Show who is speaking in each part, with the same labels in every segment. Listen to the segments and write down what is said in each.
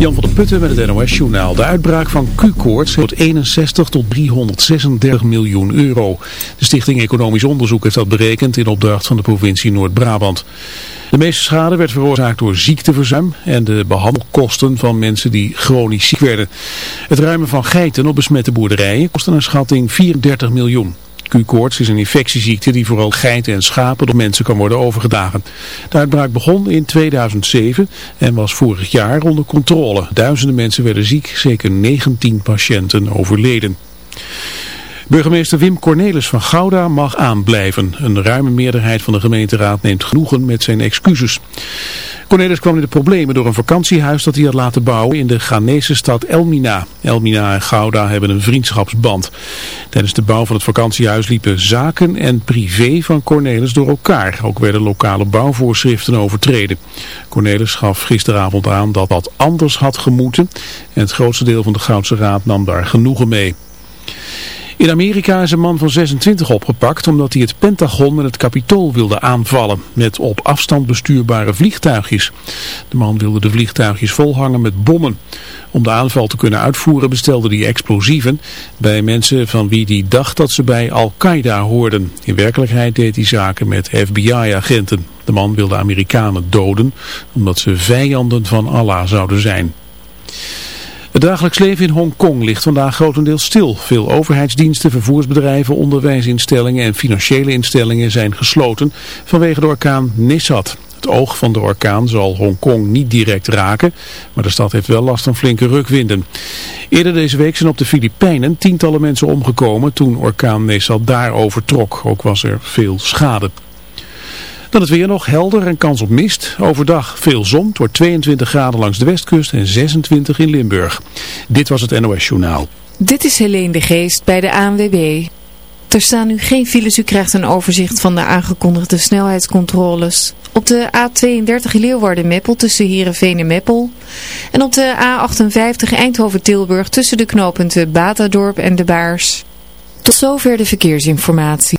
Speaker 1: Jan van der Putten met het NOS-journaal. De uitbraak van Q-koorts wordt 61 tot 336 miljoen euro. De Stichting Economisch Onderzoek heeft dat berekend in opdracht van de provincie Noord-Brabant. De meeste schade werd veroorzaakt door ziekteverzuim en de behandelkosten van mensen die chronisch ziek werden. Het ruimen van geiten op besmette boerderijen kostte een schatting 34 miljoen. Q-koorts is een infectieziekte die vooral geiten en schapen door mensen kan worden overgedragen. De uitbraak begon in 2007 en was vorig jaar onder controle. Duizenden mensen werden ziek, zeker 19 patiënten overleden. Burgemeester Wim Cornelis van Gouda mag aanblijven. Een ruime meerderheid van de gemeenteraad neemt genoegen met zijn excuses. Cornelis kwam in de problemen door een vakantiehuis dat hij had laten bouwen in de Ghanese stad Elmina. Elmina en Gouda hebben een vriendschapsband. Tijdens de bouw van het vakantiehuis liepen zaken en privé van Cornelis door elkaar. Ook werden lokale bouwvoorschriften overtreden. Cornelis gaf gisteravond aan dat dat anders had gemoeten en het grootste deel van de Goudse Raad nam daar genoegen mee. In Amerika is een man van 26 opgepakt omdat hij het Pentagon en het Capitool wilde aanvallen met op afstand bestuurbare vliegtuigjes. De man wilde de vliegtuigjes volhangen met bommen. Om de aanval te kunnen uitvoeren bestelde hij explosieven bij mensen van wie hij dacht dat ze bij Al-Qaeda hoorden. In werkelijkheid deed hij zaken met FBI-agenten. De man wilde Amerikanen doden omdat ze vijanden van Allah zouden zijn. Het dagelijks leven in Hongkong ligt vandaag grotendeels stil. Veel overheidsdiensten, vervoersbedrijven, onderwijsinstellingen en financiële instellingen zijn gesloten vanwege de orkaan Nissat. Het oog van de orkaan zal Hongkong niet direct raken, maar de stad heeft wel last van flinke rukwinden. Eerder deze week zijn op de Filipijnen tientallen mensen omgekomen toen orkaan Nissat daar overtrok. Ook was er veel schade. Dan het weer nog helder en kans op mist. Overdag veel zon. Het wordt 22 graden langs de westkust en 26 in Limburg. Dit was het NOS Journaal.
Speaker 2: Dit is Helene de Geest bij de ANWB. Er staan nu geen files. U krijgt een overzicht van de aangekondigde snelheidscontroles. Op de A32 Leeuwarden-Meppel tussen Heerenveen en Meppel. En op de A58 Eindhoven-Tilburg tussen de knooppunten Batadorp en De Baars. Tot zover de verkeersinformatie.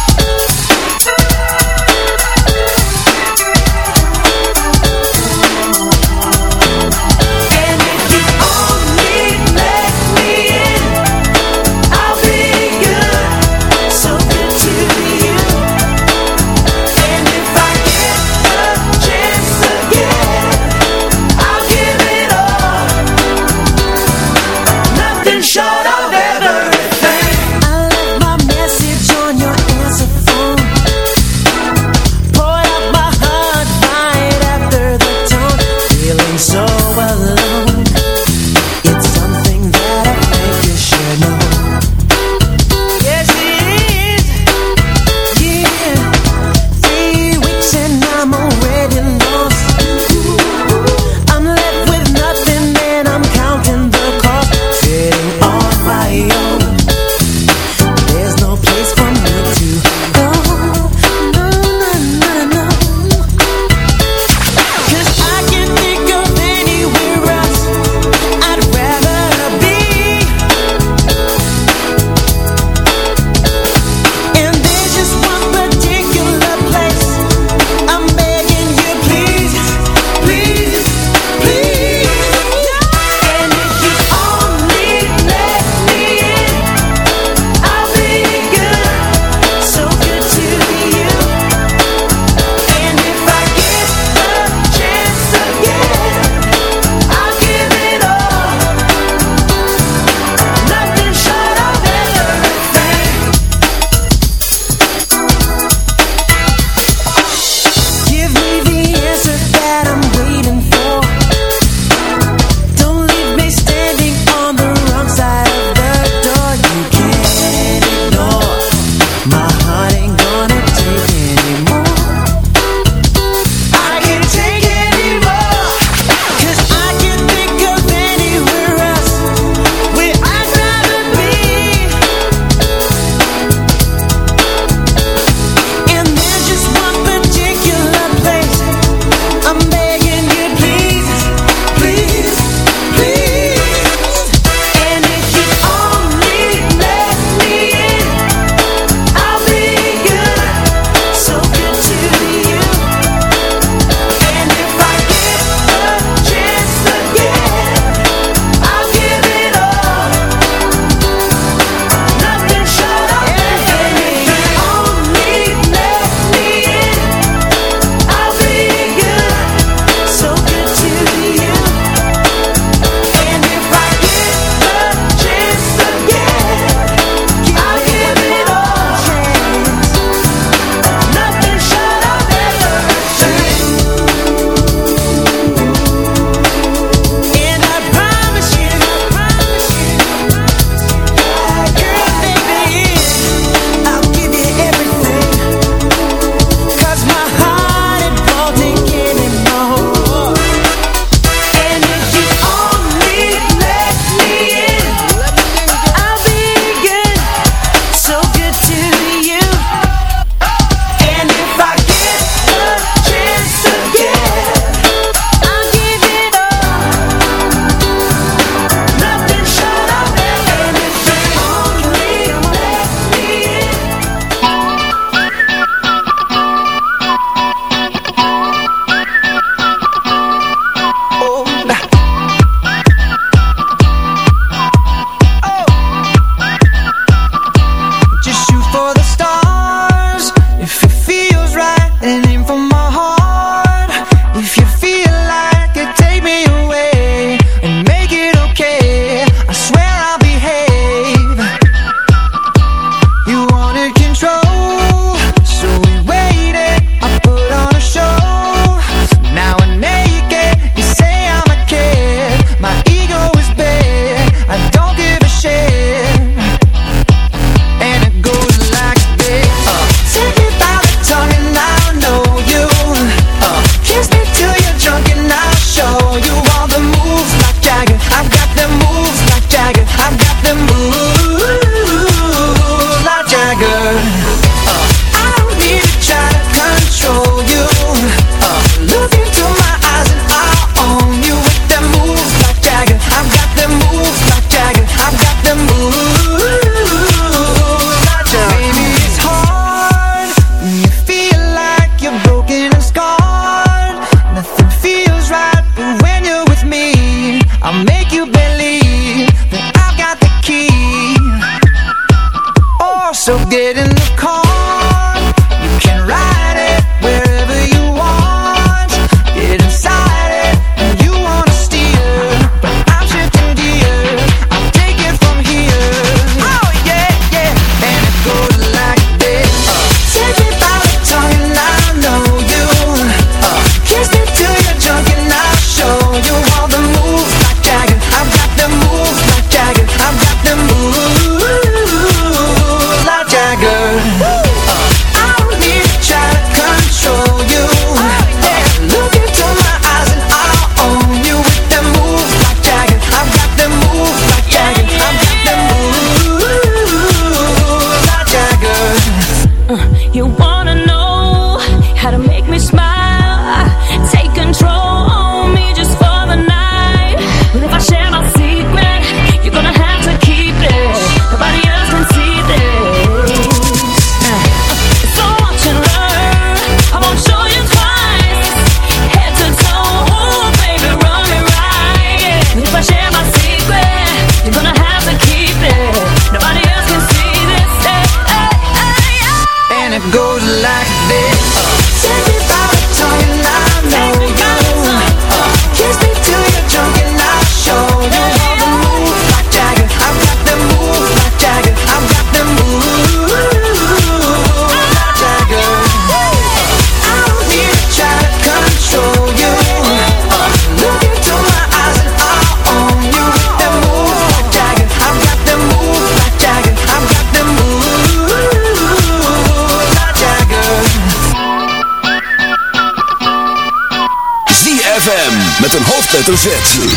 Speaker 3: Hoofdletter.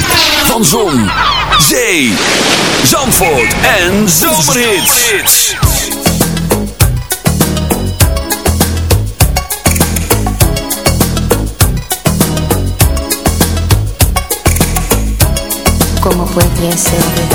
Speaker 3: Van Zon, Zee, Zandvoort en Zomerhits.
Speaker 4: ¿Cómo puede ser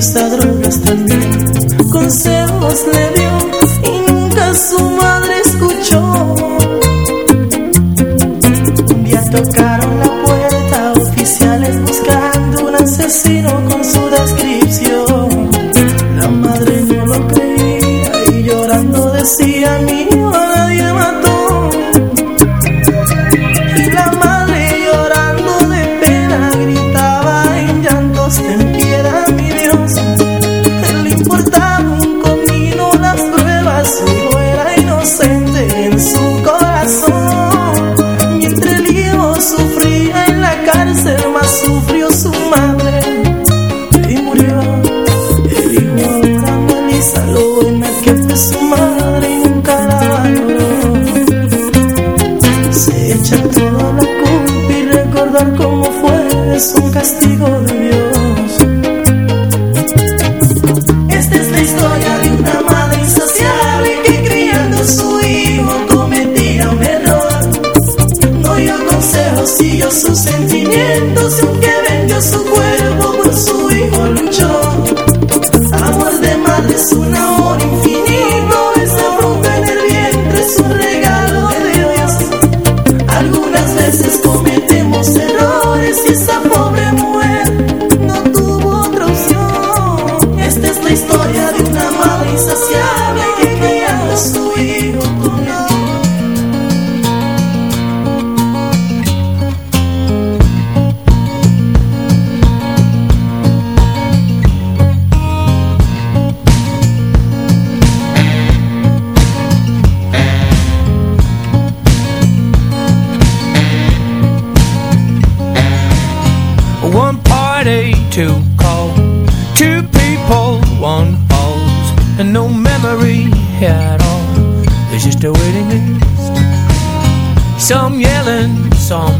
Speaker 5: esta droga. to call. Two people, one falls And no memory at all. There's just a waiting list. Some
Speaker 6: yelling, some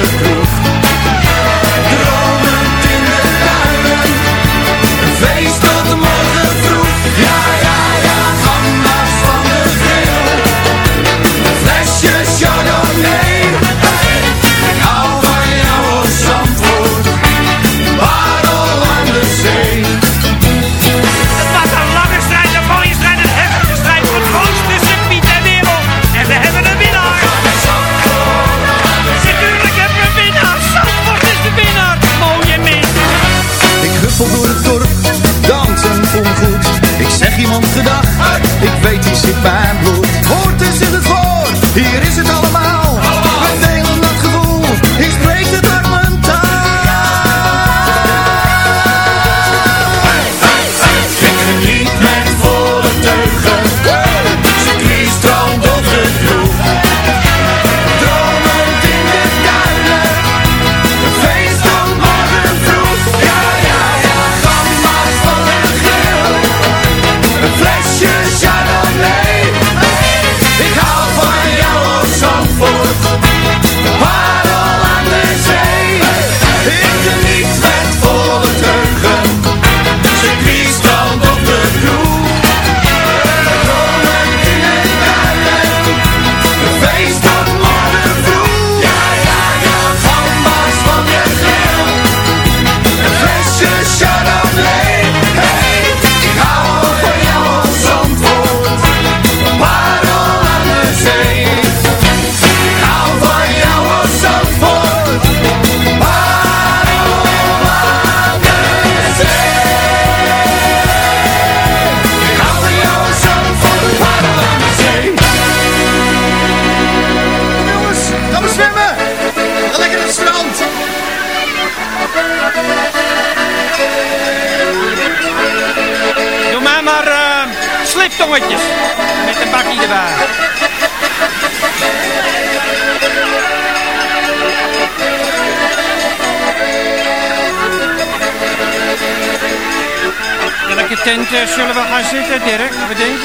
Speaker 7: gaan
Speaker 4: zitten,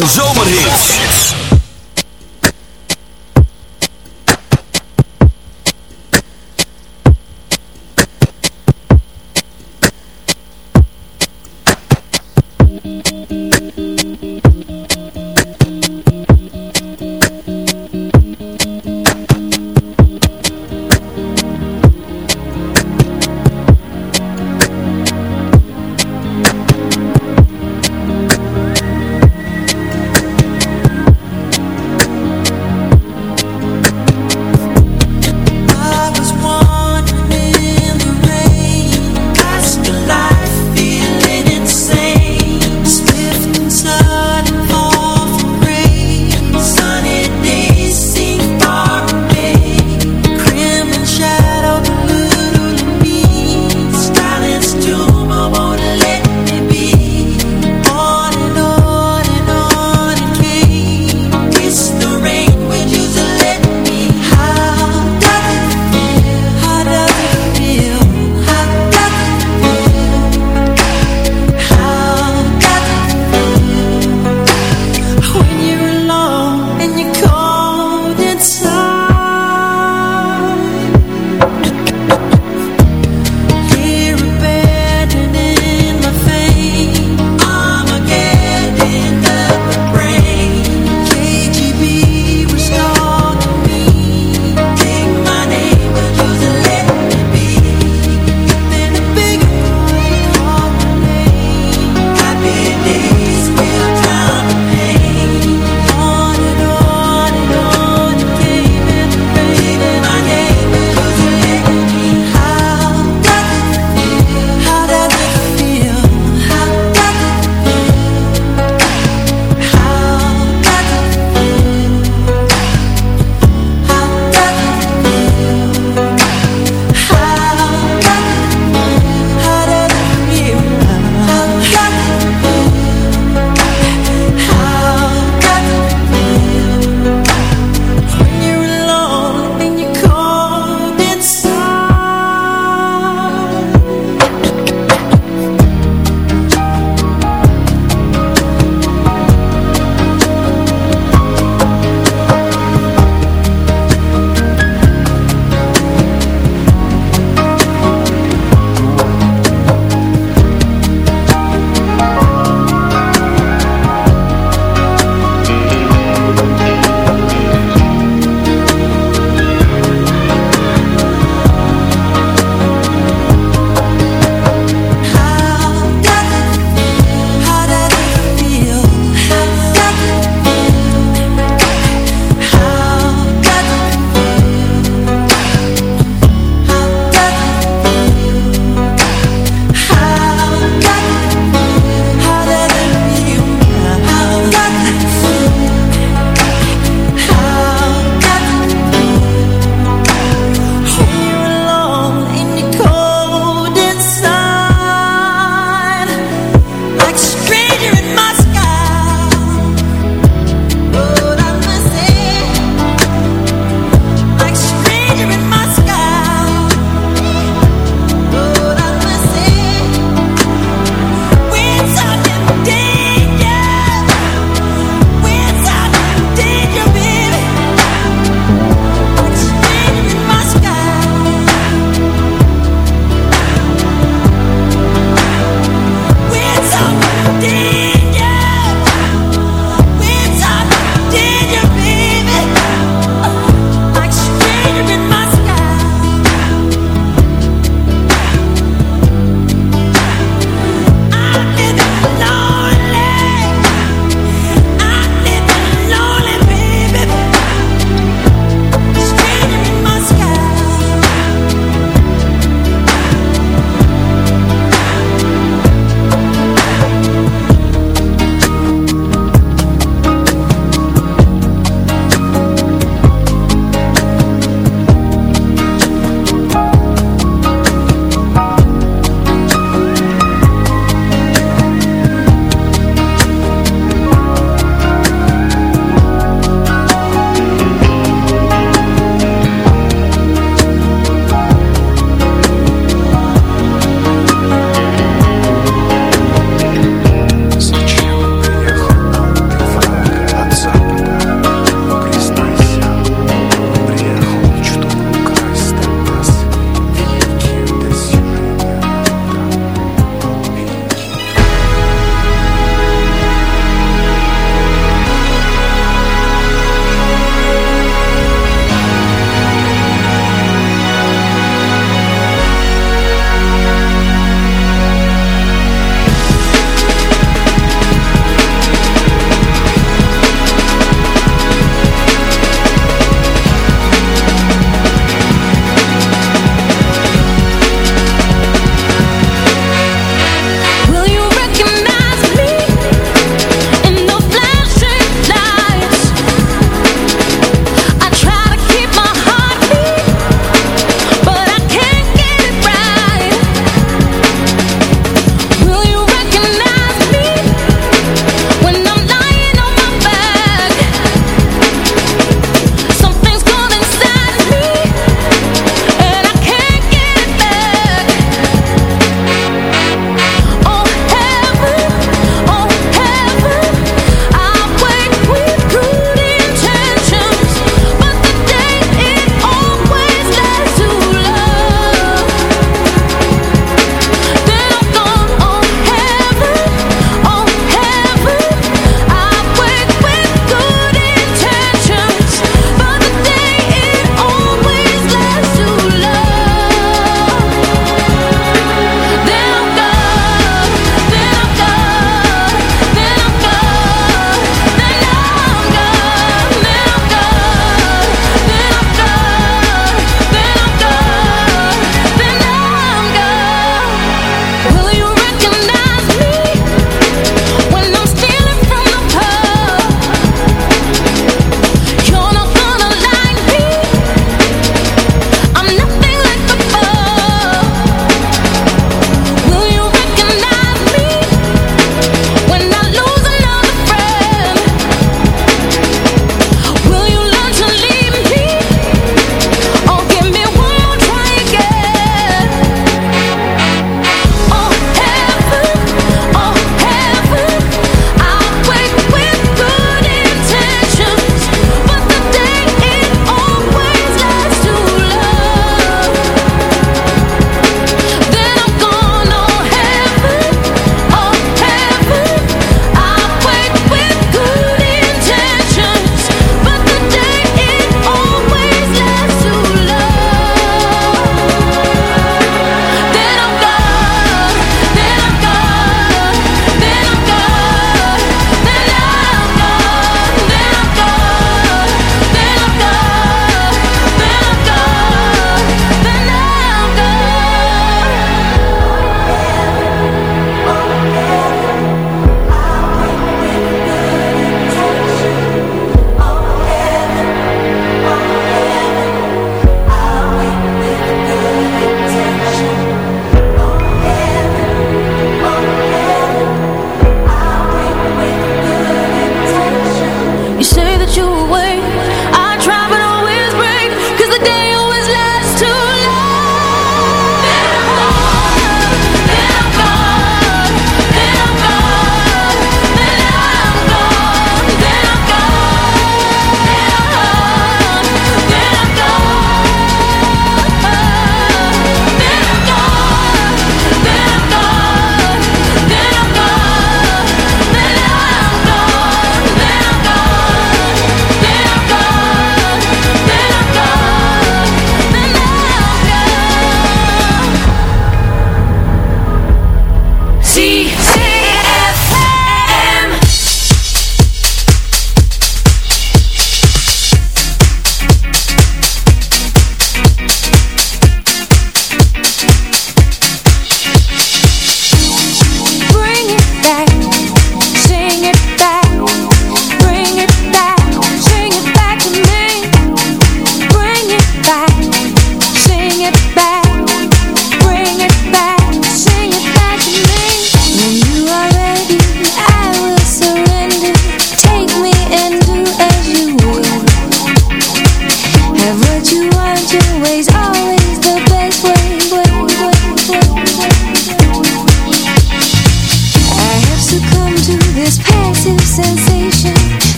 Speaker 3: en zomerhits.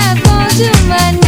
Speaker 8: It's me in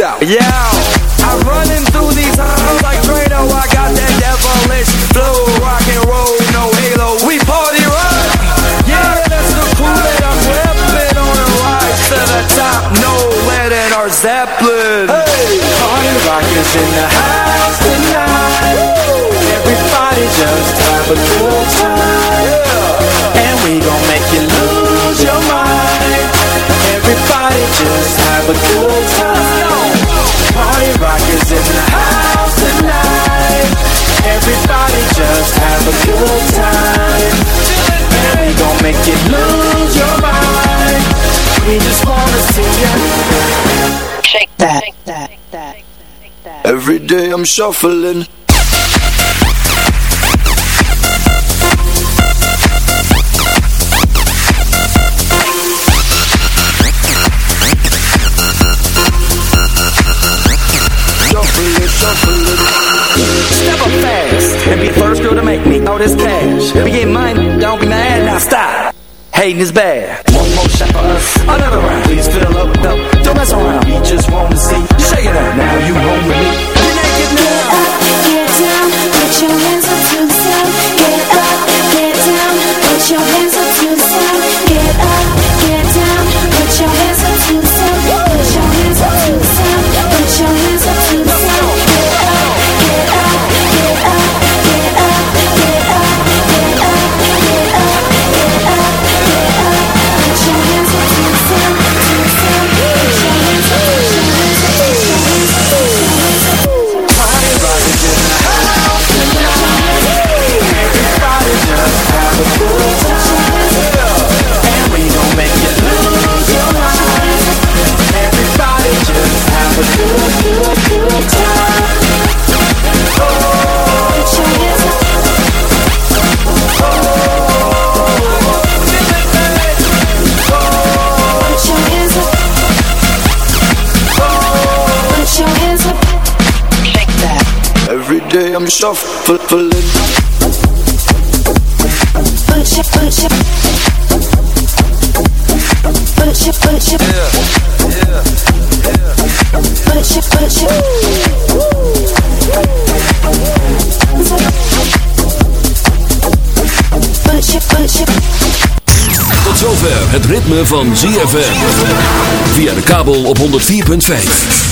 Speaker 9: out.
Speaker 10: Yeah.
Speaker 11: day I'm shuffling
Speaker 10: Step up fast and be the first girl to make me all this cash. Don't be mad, now stop. Hating is bad. One more shot for us, another round. Please fill up, though. Don't mess around. We just want to see you shaking up. Now you home with me. now.
Speaker 4: Get down, get your
Speaker 11: I'm
Speaker 4: yeah, yeah,
Speaker 3: Tot zover het ritme van ZFM. Via de kabel op 104.5.